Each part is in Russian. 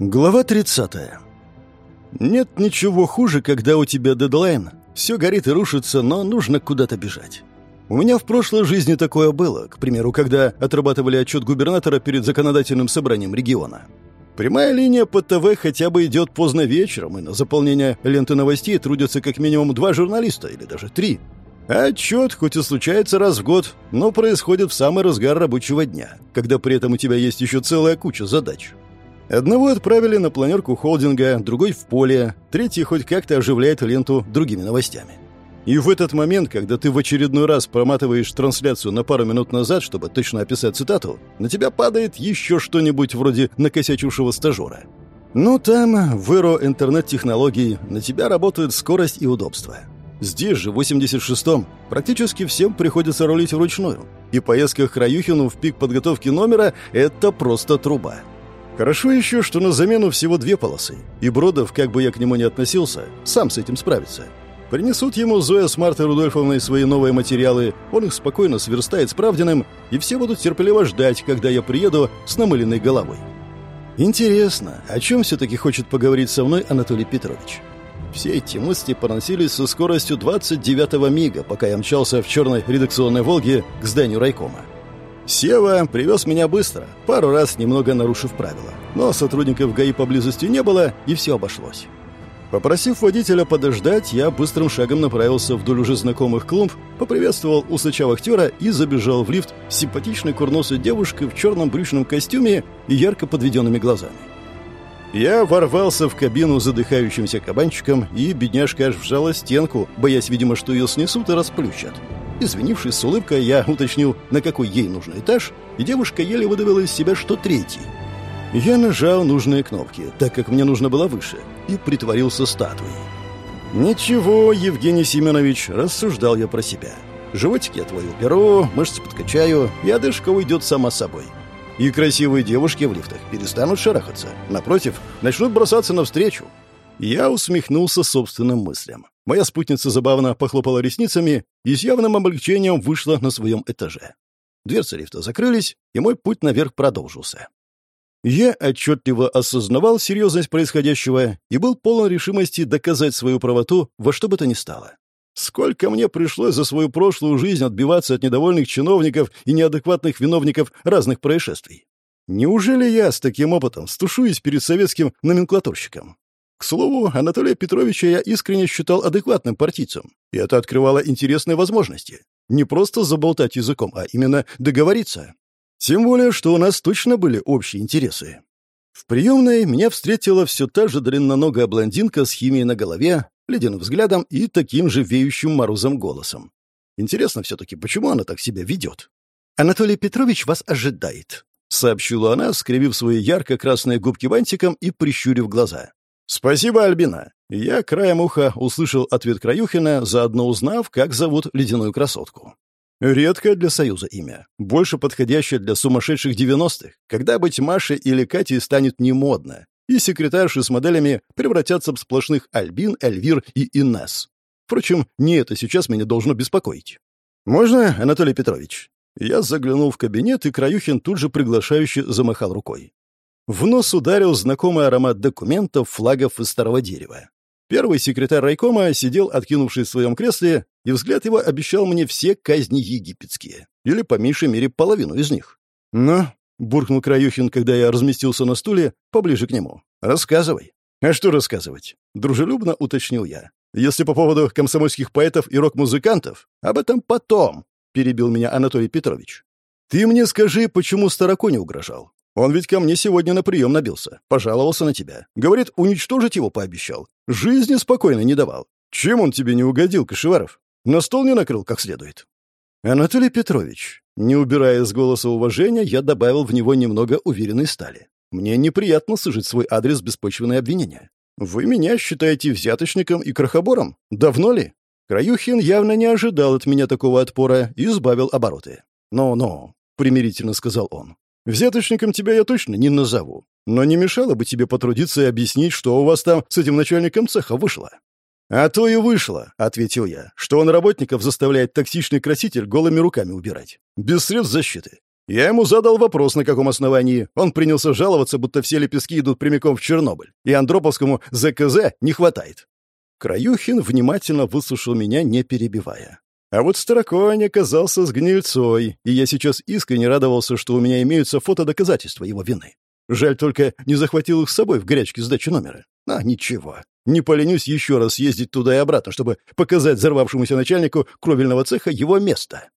Глава 30. Нет ничего хуже, когда у тебя дедлайн. Все горит и рушится, но нужно куда-то бежать. У меня в прошлой жизни такое было, к примеру, когда отрабатывали отчет губернатора перед законодательным собранием региона. Прямая линия по ТВ хотя бы идет поздно вечером, и на заполнение ленты новостей трудятся как минимум два журналиста, или даже три. Отчет, хоть и случается раз в год, но происходит в самый разгар рабочего дня, когда при этом у тебя есть еще целая куча задач. Одного отправили на планерку холдинга, другой в поле, третий хоть как-то оживляет ленту другими новостями. И в этот момент, когда ты в очередной раз проматываешь трансляцию на пару минут назад, чтобы точно описать цитату, на тебя падает еще что-нибудь вроде накосячившего стажера. Ну там, в эро интернет-технологий, на тебя работают скорость и удобство. Здесь же, в 86-м, практически всем приходится рулить вручную. И поездка к Краюхину в пик подготовки номера — это просто труба. Хорошо еще, что на замену всего две полосы, и Бродов, как бы я к нему ни относился, сам с этим справится. Принесут ему Зоя с Мартой Рудольфовной свои новые материалы, он их спокойно сверстает справденным, и все будут терпеливо ждать, когда я приеду с намыленной головой. Интересно, о чем все-таки хочет поговорить со мной Анатолий Петрович? Все эти мысли проносились со скоростью 29-го мига, пока я мчался в черной редакционной «Волге» к зданию райкома. Сева привез меня быстро, пару раз немного нарушив правила. Но сотрудников ГАИ поблизости не было, и все обошлось. Попросив водителя подождать, я быстрым шагом направился вдоль уже знакомых клумб, поприветствовал усача актера и забежал в лифт с симпатичной курносой девушкой в черном брючном костюме и ярко подведенными глазами. Я ворвался в кабину задыхающимся кабанчиком, и бедняжка аж вжала стенку, боясь, видимо, что ее снесут и расплющат. Извинившись с улыбкой, я уточнил, на какой ей нужный этаж, и девушка еле выдавила из себя, что третий. Я нажал нужные кнопки, так как мне нужно было выше, и притворился статуей. «Ничего, Евгений Семенович», — рассуждал я про себя. «Животик я твою беру, мышцы подкачаю, и одышка уйдет сама собой. И красивые девушки в лифтах перестанут шарахаться. Напротив, начнут бросаться навстречу. Я усмехнулся собственным мыслям. Моя спутница забавно похлопала ресницами и с явным облегчением вышла на своем этаже. Дверцы лифта закрылись, и мой путь наверх продолжился. Я отчетливо осознавал серьезность происходящего и был полон решимости доказать свою правоту во что бы то ни стало. Сколько мне пришлось за свою прошлую жизнь отбиваться от недовольных чиновников и неадекватных виновников разных происшествий. Неужели я с таким опытом стушуюсь перед советским номенклатурщиком? К слову, Анатолия Петровича я искренне считал адекватным партийцем, и это открывало интересные возможности. Не просто заболтать языком, а именно договориться. Тем более, что у нас точно были общие интересы. В приемной меня встретила все та же длинноногая блондинка с химией на голове, ледяным взглядом и таким же веющим морозом голосом. Интересно все-таки, почему она так себя ведет? «Анатолий Петрович вас ожидает», — сообщила она, скривив свои ярко-красные губки бантиком и прищурив глаза. «Спасибо, Альбина!» Я краем уха услышал ответ Краюхина, заодно узнав, как зовут ледяную красотку. Редкое для Союза имя, больше подходящее для сумасшедших девяностых, когда быть Машей или Катей станет немодно, и секретарши с моделями превратятся в сплошных Альбин, Эльвир и Инесс. Впрочем, не это сейчас меня должно беспокоить. «Можно, Анатолий Петрович?» Я заглянул в кабинет, и Краюхин тут же приглашающе замахал рукой. В нос ударил знакомый аромат документов, флагов и старого дерева. Первый секретарь райкома сидел, откинувшись в своем кресле, и взгляд его обещал мне все казни египетские. Или, по меньшей мере, половину из них. «Ну?» — буркнул Краюхин, когда я разместился на стуле поближе к нему. «Рассказывай». «А что рассказывать?» — дружелюбно уточнил я. «Если по поводу комсомольских поэтов и рок-музыкантов, об этом потом», — перебил меня Анатолий Петрович. «Ты мне скажи, почему Староко не угрожал? Он ведь ко мне сегодня на прием набился. Пожаловался на тебя. Говорит, уничтожить его пообещал. Жизни спокойно не давал. Чем он тебе не угодил, Кашеваров? На стол не накрыл как следует. Анатолий Петрович, не убирая с голоса уважения, я добавил в него немного уверенной стали. Мне неприятно слышать свой адрес беспочвенные обвинения. Вы меня считаете взяточником и крохобором? Давно ли? Краюхин явно не ожидал от меня такого отпора и сбавил обороты. «Ну-ну», — примирительно сказал он. Взяточником тебя я точно не назову. Но не мешало бы тебе потрудиться и объяснить, что у вас там с этим начальником цеха вышло». «А то и вышло», — ответил я, «что он работников заставляет токсичный краситель голыми руками убирать. Без средств защиты. Я ему задал вопрос, на каком основании. Он принялся жаловаться, будто все лепестки идут прямиком в Чернобыль, и Андроповскому ЗКЗ не хватает. Краюхин внимательно выслушал меня, не перебивая. А вот Староконь оказался с гнильцой, и я сейчас искренне радовался, что у меня имеются фотодоказательства его вины. Жаль только, не захватил их с собой в горячке сдачи номера. А, ничего. Не поленюсь еще раз ездить туда и обратно, чтобы показать взорвавшемуся начальнику кровельного цеха его место.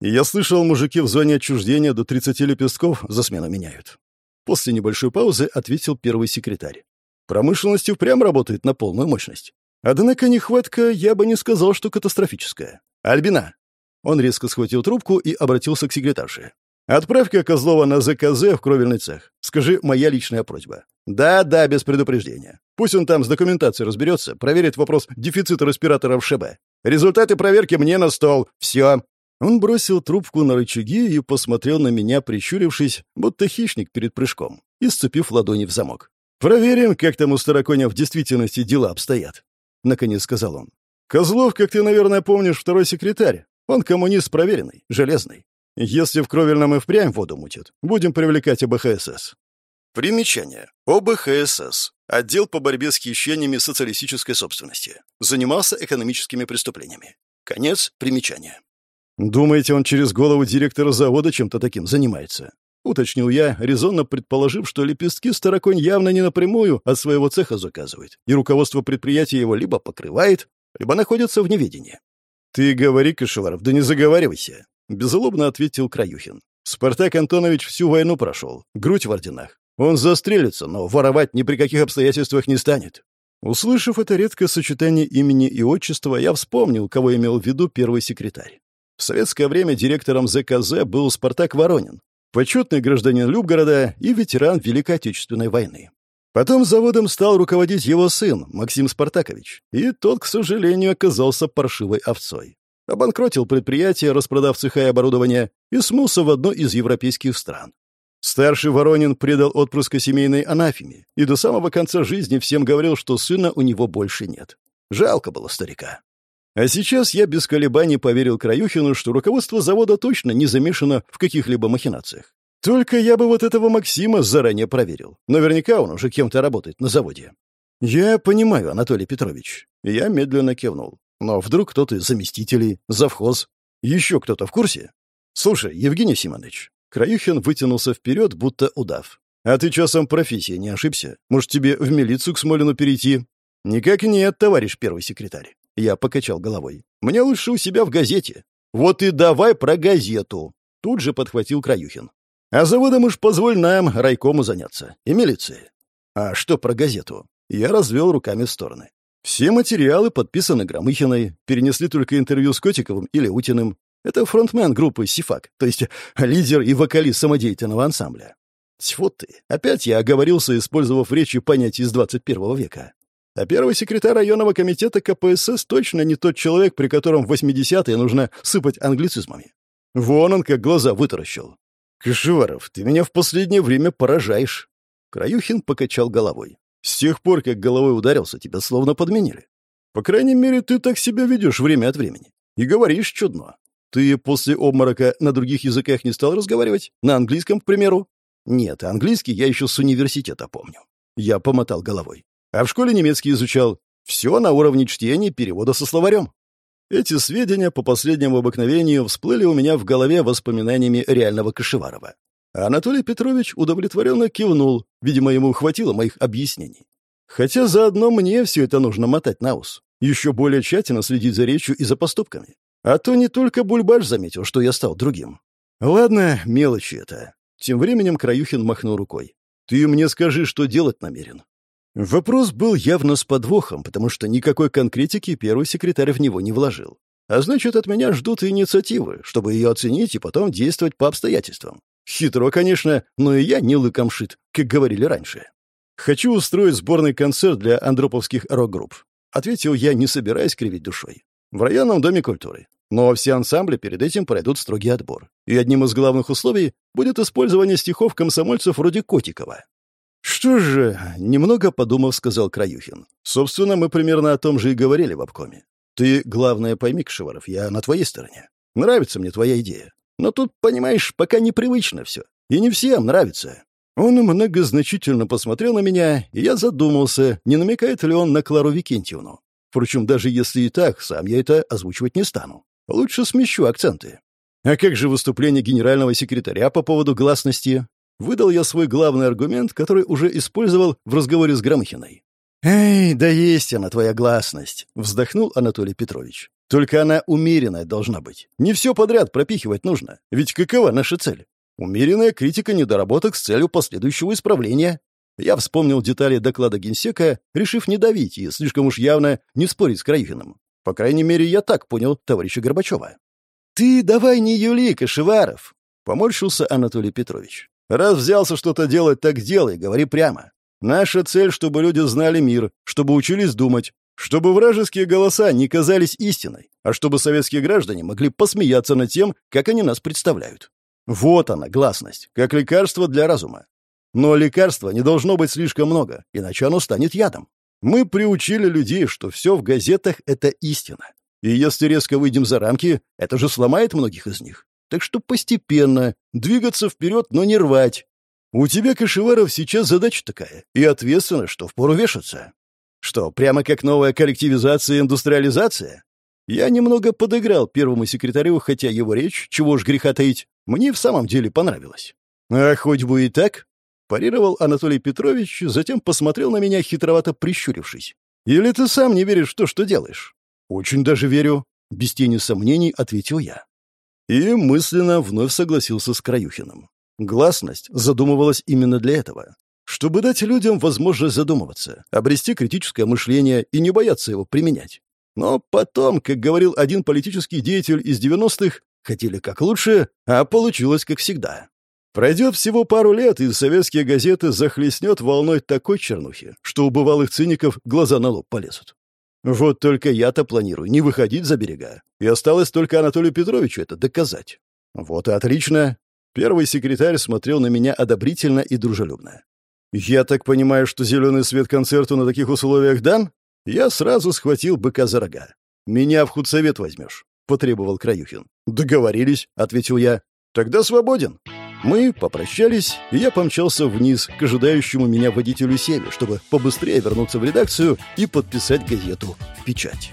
Я слышал, мужики в зоне отчуждения до 30 лепестков за смену меняют. После небольшой паузы ответил первый секретарь. Промышленность впрямь работает на полную мощность. Однако нехватка, я бы не сказал, что катастрофическая. Альбина. Он резко схватил трубку и обратился к секретарше. «Отправь-ка Козлова на ЗКЗ в кровельный цех. Скажи, моя личная просьба. Да-да, без предупреждения. Пусть он там с документацией разберется, проверит вопрос дефицита респираторов ШБ. Результаты проверки мне на стол. Все. Он бросил трубку на рычаги и посмотрел на меня, прищурившись, будто хищник перед прыжком, и сцепив ладони в замок. «Проверим, как там у Староконя в действительности дела обстоят», — наконец сказал он. «Козлов, как ты, наверное, помнишь, второй секретарь. Он коммунист проверенный, железный. Если в Кровельном и впрямь воду мутит, будем привлекать ОБХСС». Примечание. ОБХСС. Отдел по борьбе с хищениями социалистической собственности. Занимался экономическими преступлениями. Конец примечания. «Думаете, он через голову директора завода чем-то таким занимается?» — уточнил я, резонно предположив, что лепестки Староконь явно не напрямую от своего цеха заказывает, и руководство предприятия его либо покрывает, либо находится в неведении. «Ты говори, Кашеваров, да не заговаривайся», — беззлобно ответил Краюхин. «Спартак Антонович всю войну прошел, грудь в орденах. Он застрелится, но воровать ни при каких обстоятельствах не станет». Услышав это редкое сочетание имени и отчества, я вспомнил, кого имел в виду первый секретарь. В советское время директором ЗКЗ был Спартак Воронин, почетный гражданин Любгорода и ветеран Великой Отечественной войны. Потом заводом стал руководить его сын, Максим Спартакович, и тот, к сожалению, оказался паршивой овцой. Обанкротил предприятие, распродав цеха и оборудование, и смылся в одну из европейских стран. Старший Воронин предал отпрыска семейной анафеме и до самого конца жизни всем говорил, что сына у него больше нет. Жалко было старика. А сейчас я без колебаний поверил Краюхину, что руководство завода точно не замешано в каких-либо махинациях. Только я бы вот этого Максима заранее проверил. Наверняка он уже кем-то работает на заводе. Я понимаю, Анатолий Петрович. Я медленно кивнул. Но вдруг кто-то из заместителей, завхоз, еще кто-то в курсе? Слушай, Евгений Симонович, Краюхин вытянулся вперед, будто удав. «А ты часом профессии не ошибся? Может, тебе в милицию к Смолину перейти?» «Никак нет, товарищ первый секретарь. Я покачал головой. «Мне лучше у себя в газете». «Вот и давай про газету!» Тут же подхватил Краюхин. «А заводом уж позволь нам райкому заняться. И милиции». «А что про газету?» Я развел руками в стороны. Все материалы подписаны Громыхиной, перенесли только интервью с Котиковым или Утиным. Это фронтмен группы «Сифак», то есть лидер и вокалист самодеятельного ансамбля. Тьфу ты, опять я оговорился, использовав речи понятие из 21 века. А первый секретарь районного комитета КПСС точно не тот человек, при котором в 80-е нужно сыпать англицизмами. Вон он как глаза вытаращил. «Кашеваров, ты меня в последнее время поражаешь». Краюхин покачал головой. «С тех пор, как головой ударился, тебя словно подменили. По крайней мере, ты так себя ведешь время от времени. И говоришь чудно. Ты после обморока на других языках не стал разговаривать? На английском, к примеру?» «Нет, английский я еще с университета помню». Я помотал головой. А в школе немецкий изучал. Все на уровне чтения перевода со словарем. Эти сведения по последнему обыкновению всплыли у меня в голове воспоминаниями реального Кашеварова. Анатолий Петрович удовлетворенно кивнул, видимо, ему хватило моих объяснений. Хотя заодно мне все это нужно мотать на ус, еще более тщательно следить за речью и за поступками. А то не только Бульбаш заметил, что я стал другим. Ладно, мелочи это. Тем временем Краюхин махнул рукой. Ты мне скажи, что делать намерен. Вопрос был явно с подвохом, потому что никакой конкретики первый секретарь в него не вложил. А значит, от меня ждут инициативы, чтобы ее оценить и потом действовать по обстоятельствам. Хитро, конечно, но и я не лыком шит, как говорили раньше. «Хочу устроить сборный концерт для андроповских рок-групп», — ответил я, не собираясь кривить душой. «В районном доме культуры. Но все ансамбли перед этим пройдут строгий отбор. И одним из главных условий будет использование стихов комсомольцев вроде Котикова. «Что же», — немного подумав, сказал Краюхин. «Собственно, мы примерно о том же и говорили в обкоме. Ты, главное, пойми, Кшеваров, я на твоей стороне. Нравится мне твоя идея. Но тут, понимаешь, пока непривычно все. И не всем нравится. Он многозначительно посмотрел на меня, и я задумался, не намекает ли он на Клару Викентьевну. Впрочем, даже если и так, сам я это озвучивать не стану. Лучше смещу акценты. А как же выступление генерального секретаря по поводу гласности? Выдал я свой главный аргумент, который уже использовал в разговоре с Громыхиной. «Эй, да есть она, твоя гласность!» — вздохнул Анатолий Петрович. «Только она умеренная должна быть. Не все подряд пропихивать нужно. Ведь какова наша цель? Умеренная критика недоработок с целью последующего исправления. Я вспомнил детали доклада генсека, решив не давить и слишком уж явно не спорить с Краюхиным. По крайней мере, я так понял товарища Горбачева. «Ты давай не юли, Кашеваров!» — поморщился Анатолий Петрович. «Раз взялся что-то делать, так делай, говори прямо. Наша цель, чтобы люди знали мир, чтобы учились думать, чтобы вражеские голоса не казались истиной, а чтобы советские граждане могли посмеяться над тем, как они нас представляют. Вот она, гласность, как лекарство для разума. Но лекарства не должно быть слишком много, иначе оно станет ядом. Мы приучили людей, что все в газетах — это истина. И если резко выйдем за рамки, это же сломает многих из них. Так что постепенно, двигаться вперед, но не рвать. У тебя, Кашеваров, сейчас задача такая, и ответственность, что впору вешаться. Что, прямо как новая коллективизация и индустриализация? Я немного подыграл первому секретарю, хотя его речь, чего ж греха таить, мне в самом деле понравилась. А хоть бы и так, парировал Анатолий Петрович, затем посмотрел на меня, хитровато прищурившись. Или ты сам не веришь в то, что делаешь? «Очень даже верю», — без тени сомнений ответил я. И мысленно вновь согласился с Краюхиным. Гласность задумывалась именно для этого. Чтобы дать людям возможность задумываться, обрести критическое мышление и не бояться его применять. Но потом, как говорил один политический деятель из 90-х, хотели как лучше, а получилось как всегда. Пройдет всего пару лет, и советские газеты захлестнет волной такой чернухи, что у бывалых циников глаза на лоб полезут. Вот только я-то планирую не выходить за берега. И осталось только Анатолию Петровичу это доказать. Вот и отлично. Первый секретарь смотрел на меня одобрительно и дружелюбно. «Я так понимаю, что зеленый свет концерту на таких условиях дан?» Я сразу схватил быка за рога. «Меня в худсовет возьмешь», — потребовал Краюхин. «Договорились», — ответил я. «Тогда свободен». Мы попрощались, и я помчался вниз к ожидающему меня водителю Севе, чтобы побыстрее вернуться в редакцию и подписать газету в печать.